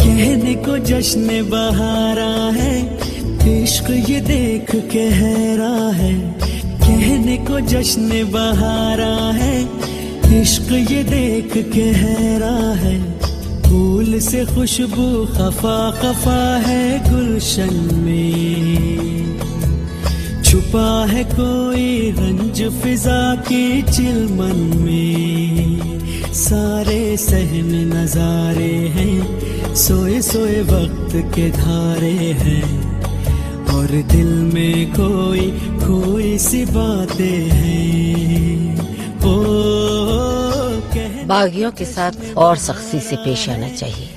कहने को जश्न बहारा है इश्क ये देख के हैरा है। कहने को जश्न बहारा है, इश्क ये देख के हैरा है। फूल से खुशबू खफा खफा है गुलशन में। छुपा है कोई रंज फिजा की चिलमन में। सारे सहन नजारे हैं, सोए सोए वक्त के धारे हैं। और दिल में कोई कोई सी बातें हैं। ओ कह बागियों के साथ और सख्ती से पेश आना चाहिए।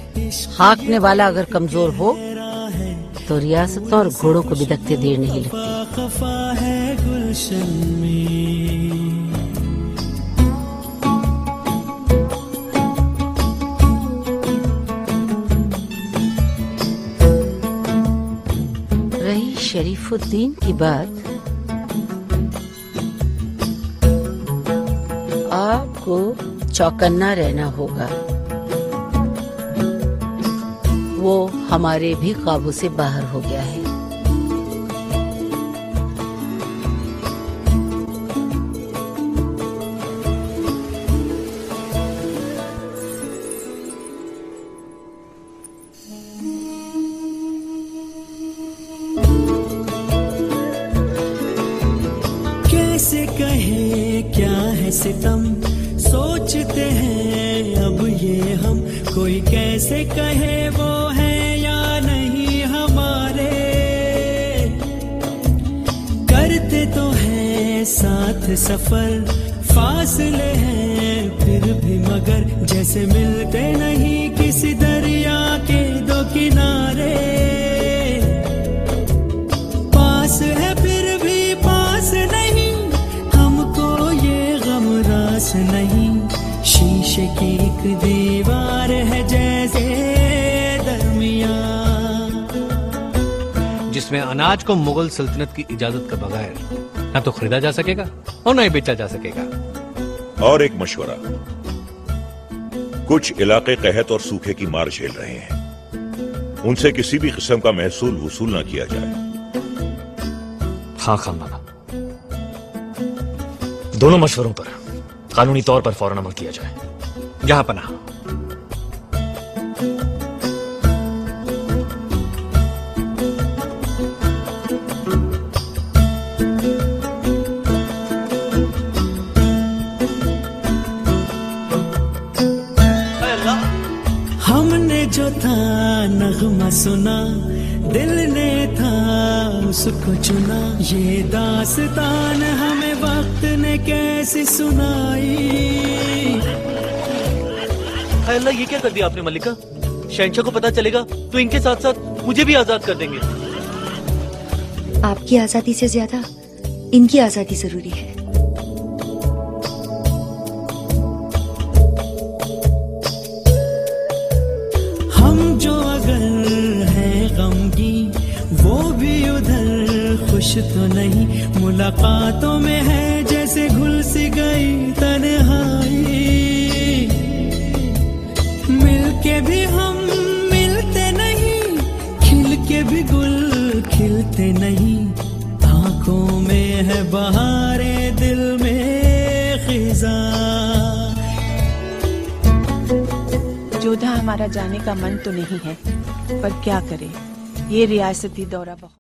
हाँकने वाला अगर कमज़ोर हो तो रियासतों और घोड़ों को बिदकते देर नहीं लगती। रही शरीफुद्दीन की बात, आपको चौकन्ना रहना होगा। वो हमारे भी काबू से बाहर हो गया है। कैसे कहे, क्या है सोचते हैं, अब ये हम कोई कैसे कहे? सफ़र फासले हैं, फिर भी मगर जैसे मिलते नहीं किसी दरिया के दो किनारे। पास है फिर भी पास नहीं, हमको ये गम रास नहीं। शीशे की एक दीवार है जैसे दरमिया जिसमें अनाज को मुगल सल्तनत की इजाज़त के बगैर न तो खरीदा जा सकेगा और ना ही बेचा जा सकेगा। और एक मशवरा। कुछ इलाके कहत और सूखे की मार झेल रहे हैं। उनसे किसी भी किस्म का महसूल वसूल ना किया जाए। हाँ खान बाबा। दोनों मशवरों पर कानूनी तौर पर फ़ौरन अमल किया जाए। जहाँ पना नगमा सुना दिल ने था उसको चुना। ये दास्तान हमें वक्त ने कैसे सुनाई? अल्लाह ये क्या कर दिया आपने मलिका शहनशाह को पता चलेगा तो इनके साथ साथ मुझे भी आज़ाद कर देंगे। आपकी आज़ादी से ज़्यादा इनकी आज़ादी ज़रूरी है। खुश तो नहीं, मुलाकातों में है जैसे घुल सी गई तन्हाई। मिलके भी हम मिलते नहीं खिल के भी गुल खिलते नहीं। आँखों में है बहारे, दिल में खिजा। जोधा हमारा जाने का मन तो नहीं है, पर क्या करे? ये रियासती दौरा बहुत